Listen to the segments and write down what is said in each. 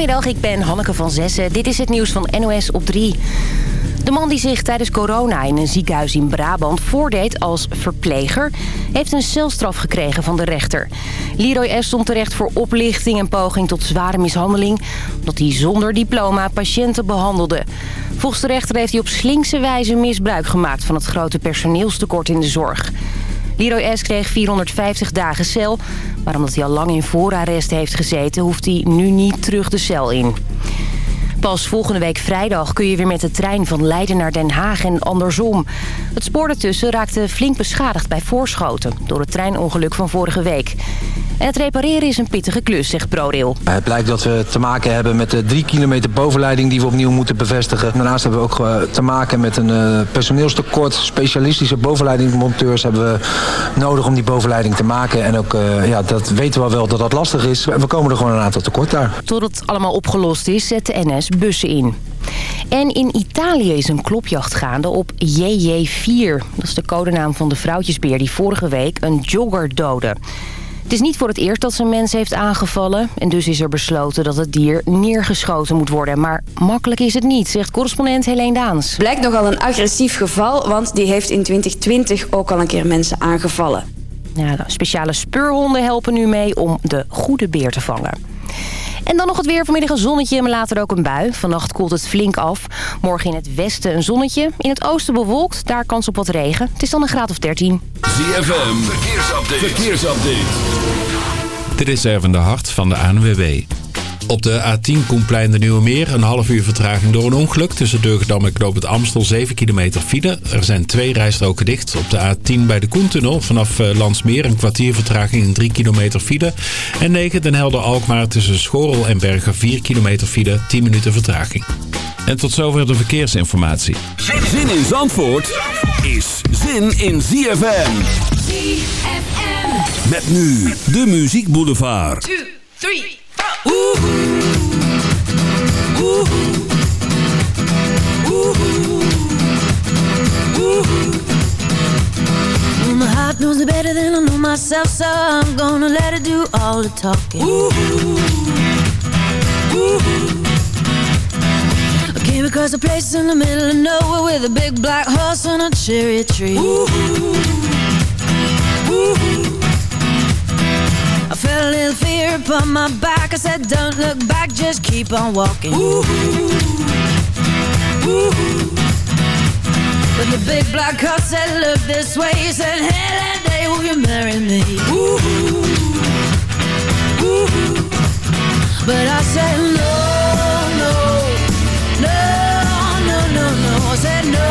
Goedemiddag, ik ben Hanneke van Zessen. Dit is het nieuws van NOS op 3. De man die zich tijdens corona in een ziekenhuis in Brabant voordeed als verpleger... heeft een celstraf gekregen van de rechter. Leroy S. stond terecht voor oplichting en poging tot zware mishandeling... omdat hij zonder diploma patiënten behandelde. Volgens de rechter heeft hij op slinkse wijze misbruik gemaakt... van het grote personeelstekort in de zorg. Leroy S. kreeg 450 dagen cel, maar omdat hij al lang in voorarrest heeft gezeten... hoeft hij nu niet terug de cel in. Pas volgende week vrijdag kun je weer met de trein van Leiden naar Den Haag en andersom. Het spoor ertussen raakte flink beschadigd bij Voorschoten... door het treinongeluk van vorige week. En het repareren is een pittige klus, zegt ProRail. Het blijkt dat we te maken hebben met de drie kilometer bovenleiding die we opnieuw moeten bevestigen. Daarnaast hebben we ook eh, te maken met een uh, personeelstekort. Specialistische bovenleidingmonteurs hebben we nodig om die bovenleiding te maken. En ook, uh, ja, dat weten we wel dat dat lastig is. We komen er gewoon een aantal tekort daar. Tot het allemaal opgelost is, zet de NS bussen in. En in Italië is een klopjacht gaande op JJ4. Dat is de codenaam van de vrouwtjesbeer die vorige week een jogger doodde. Het is niet voor het eerst dat ze een mens heeft aangevallen. En dus is er besloten dat het dier neergeschoten moet worden. Maar makkelijk is het niet, zegt correspondent Helene Daans. Blijkt nogal een agressief geval, want die heeft in 2020 ook al een keer mensen aangevallen. Ja, speciale speurhonden helpen nu mee om de goede beer te vangen. En dan nog het weer. Vanmiddag een zonnetje, maar later ook een bui. Vannacht koelt het flink af. Morgen in het westen een zonnetje. In het oosten bewolkt, daar kans op wat regen. Het is dan een graad of 13. ZFM, verkeersupdate. verkeersupdate. Dit is Erwin de Hart van de ANWB. Op de A10 Koenplein de Nieuwe Meer een half uur vertraging door een ongeluk. Tussen Deugdam en Knoop het Amstel 7 kilometer file. Er zijn twee rijstroken dicht. Op de A10 bij de Koentunnel vanaf eh, Landsmeer een kwartier vertraging in 3 kilometer file. En 9 Den Helder Alkmaar tussen Schorel en Bergen 4 kilometer file 10 minuten vertraging. En tot zover de verkeersinformatie. Zin in Zandvoort is zin in ZFM. ZFM. Met nu de Muziek Boulevard. 2, 3, Ooh. Ooh. Well, my heart knows it better than I know myself, so I'm gonna let it do all the talking. Ooh, ooh. I came across a place in the middle of nowhere with a big black horse and a cherry tree. Ooh, ooh. I felt a little fear upon my back I said don't look back, just keep on walking Ooh. Ooh. But the big black car said look this way He said hey that day will you marry me Ooh. Ooh. But I said no, no No, no, no, no I said no,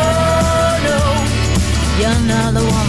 no You're not the one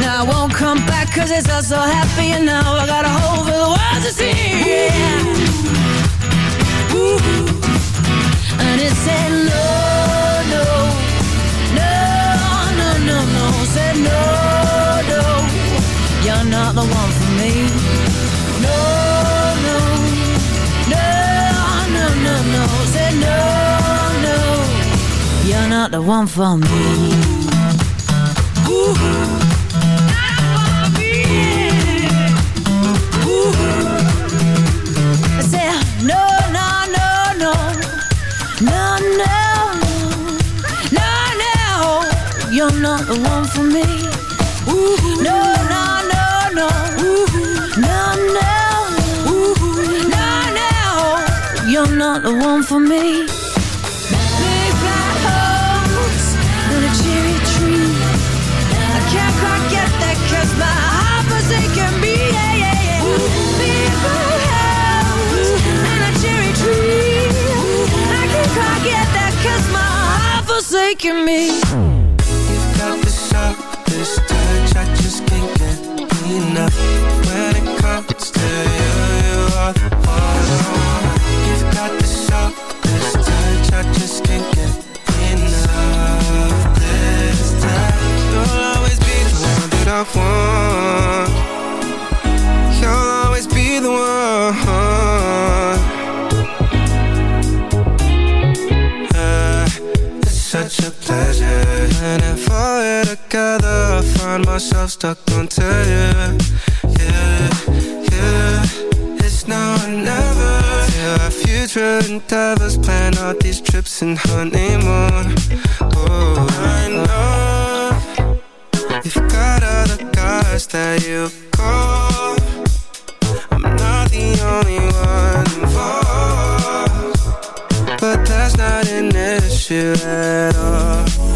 Now I won't come back cause it's all so happy And now I got a hole for the world to see yeah. Ooh. And it said no, no No, no, no, no Said no, no You're not the one for me No no, no, no not Ooh. Said no, no, no, no, no You're not the one for me for me can't quite get my me, house and a cherry tree. I can't quite get there cause my heart was me. You've got the sharpest touch, I just can't get enough loved one. You'll always be the one. It's such a pleasure And if fall together. I find myself stuck onto you Yeah, yeah. It's now or never. Till our future endeavors. Plan out these trips and honeymoon. Oh, I know. You've got other guys that you call I'm not the only one involved. But that's not an issue at all.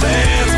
Dance.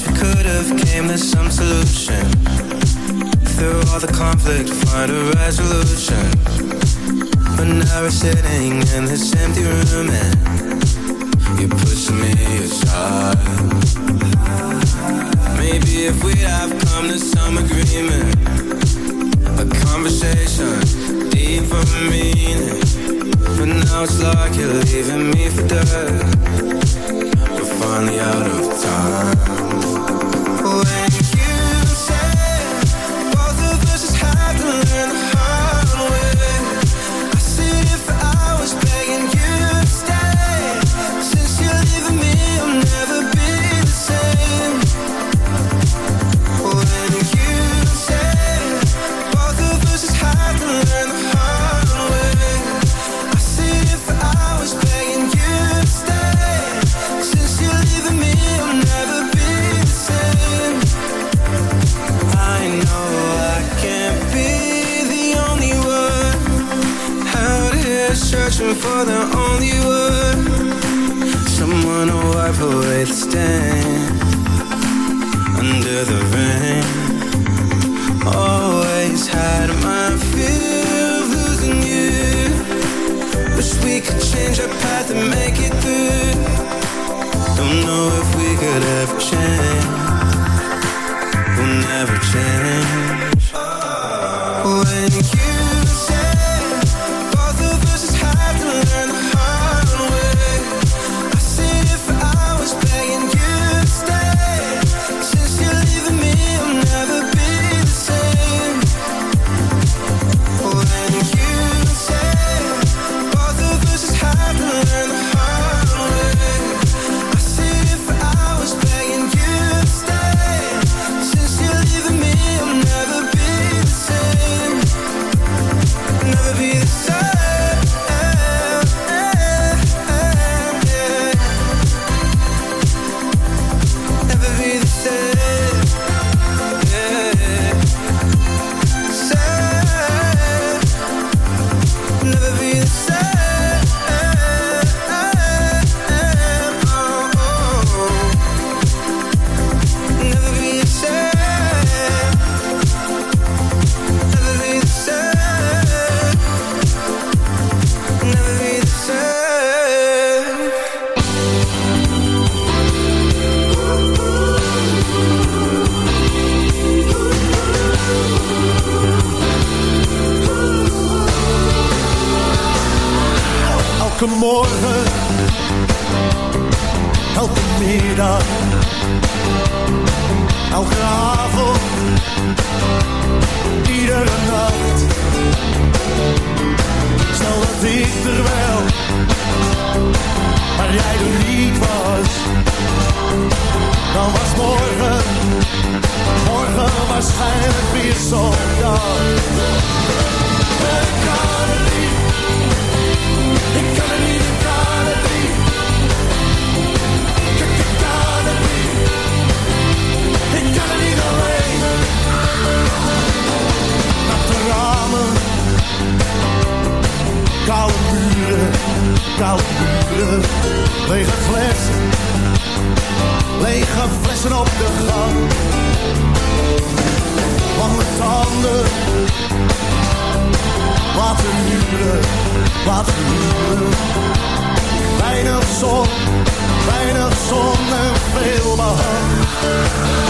you could have came ZFM. Some solution Through all the conflict Find a resolution and now we're sitting in this empty room and you're pushing me aside. Maybe if we'd have come to some agreement, a conversation deep for meaning. But now it's like you're leaving me for dead. We're finally out of time. When searching for the only one, Someone to wipe away the stain Under the rain. Always had my fear of losing you. Wish we could change our path and make it through. Don't know if we could ever change. We'll never change. Oh, when love.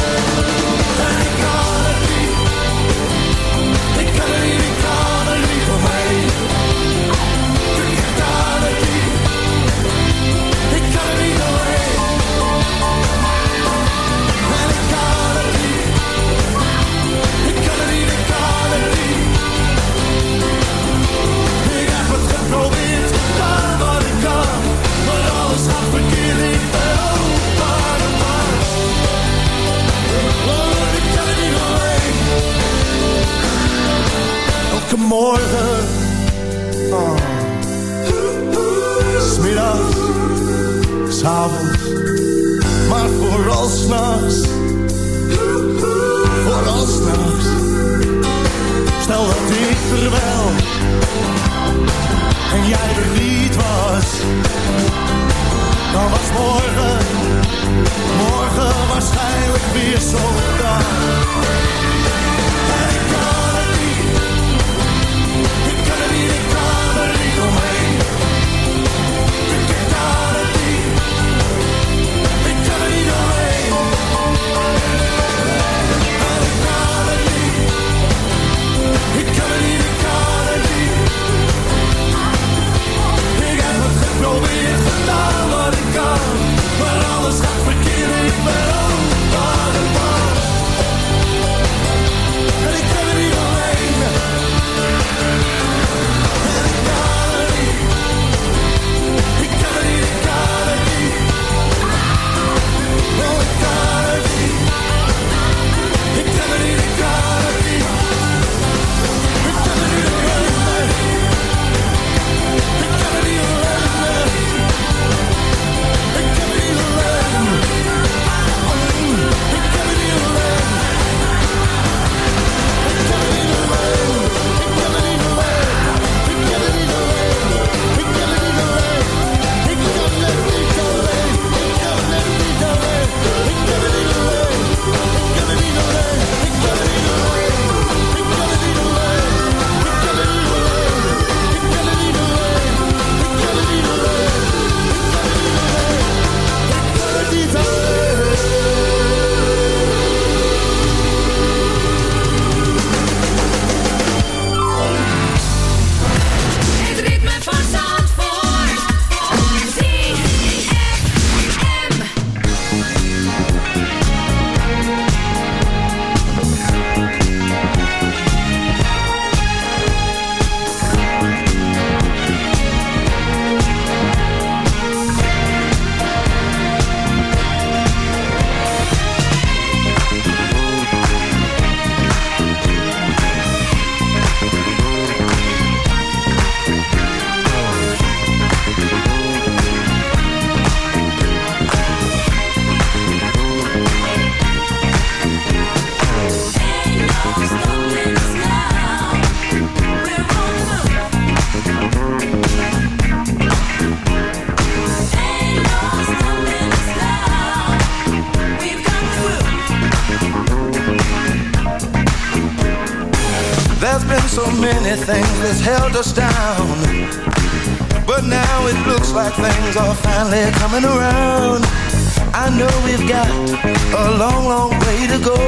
a long, long way to go.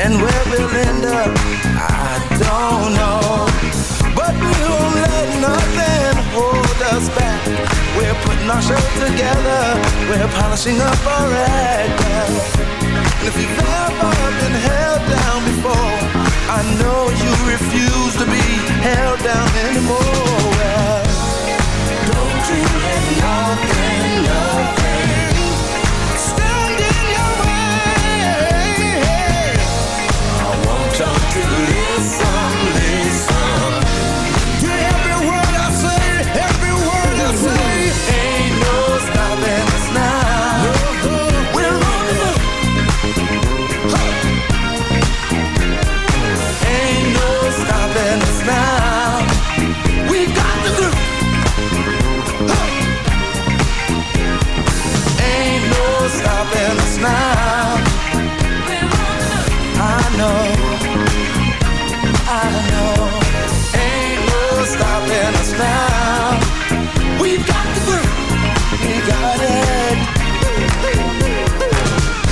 And where we'll end up, I don't know. But we won't let nothing hold us back. We're putting our show together. We're polishing up our act. And if you've ever been held down before, I know you refuse to be held down anymore. Well, don't you let nothing, nothing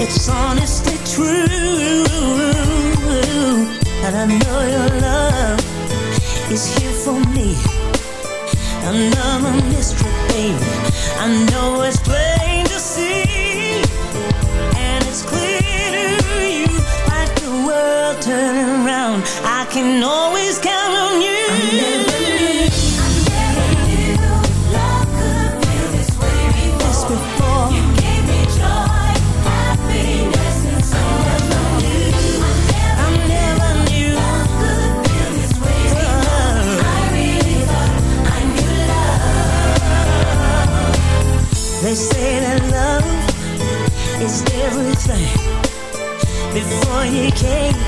It's honestly true. And I know your love is here for me. And I'm a mystery, baby I know it's plain to see. And it's clear to you Like the world turning around I can always count when you came.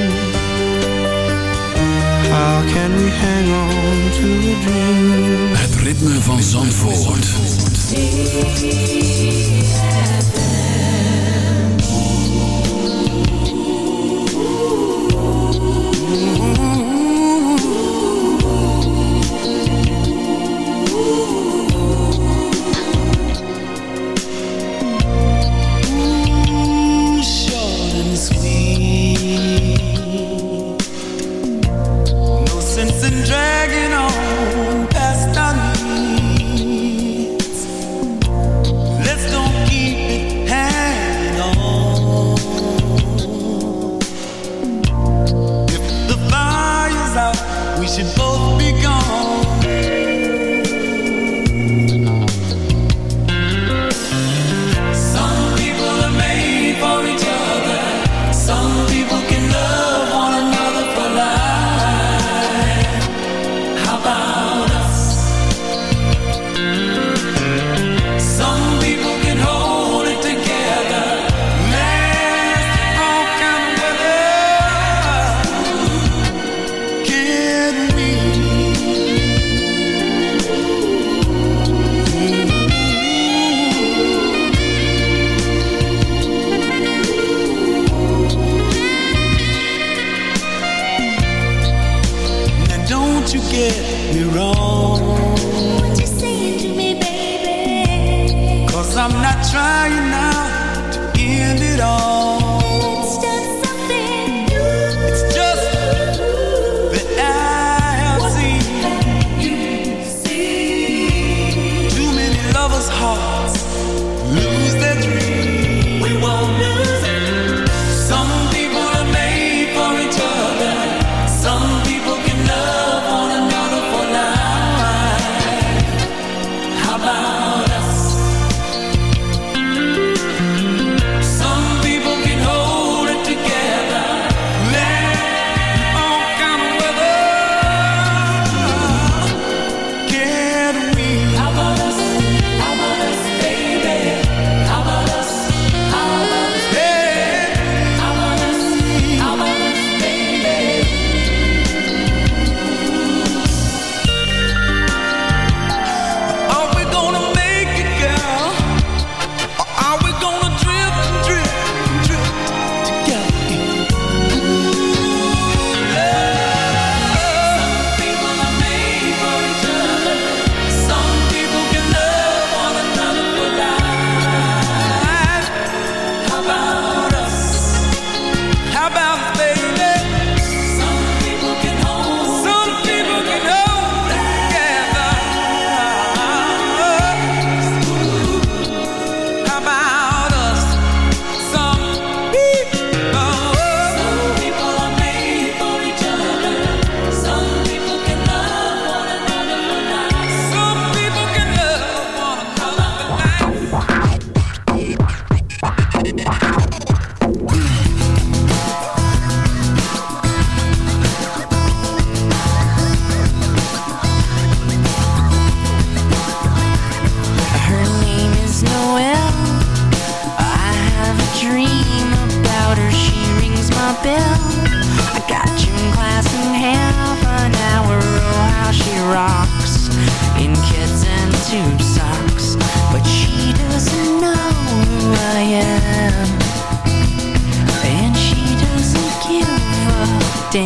How can we hang on to a dream? Het ritme van Zandvoort. Zandvoort.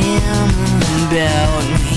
am about me.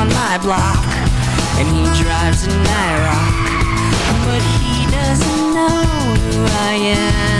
on my block And he drives an IROC But he doesn't know who I am.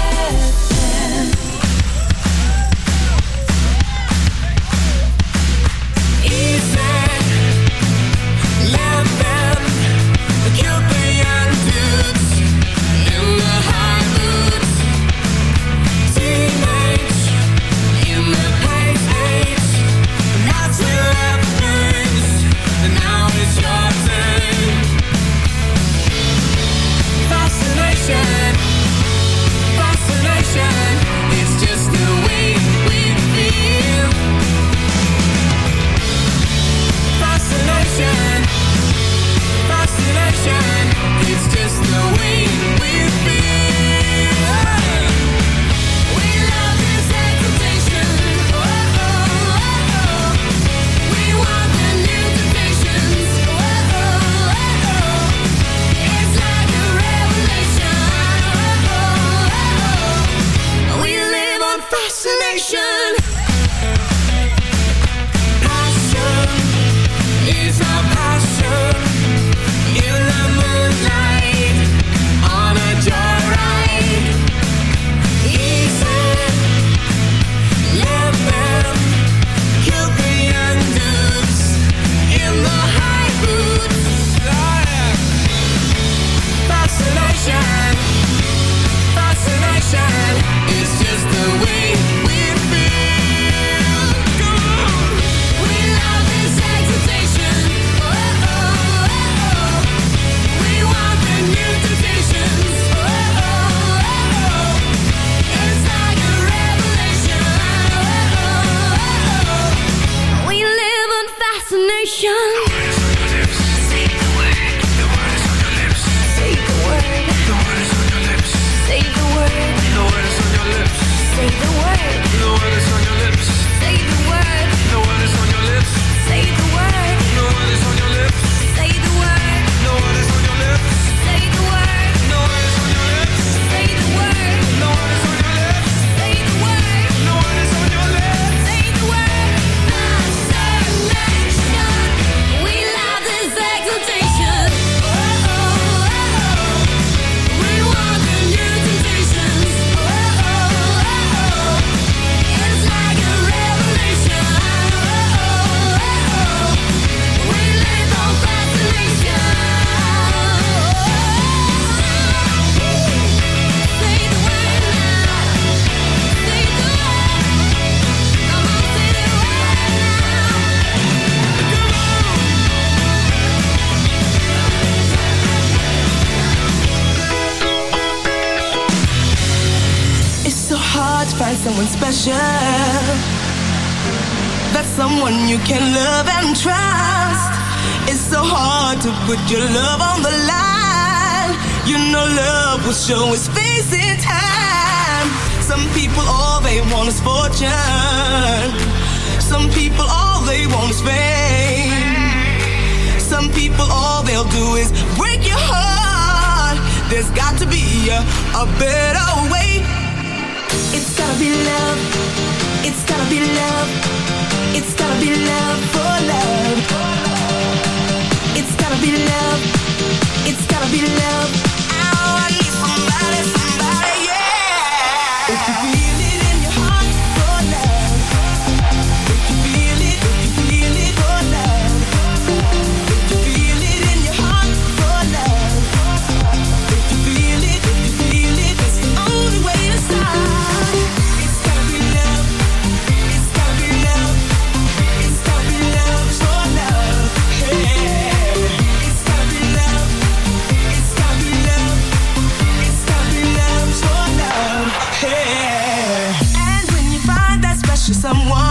show is facing time. Some people all they want is fortune. Some people all they want is fame. Some people all they'll do is break your heart. There's got to be a, a better someone.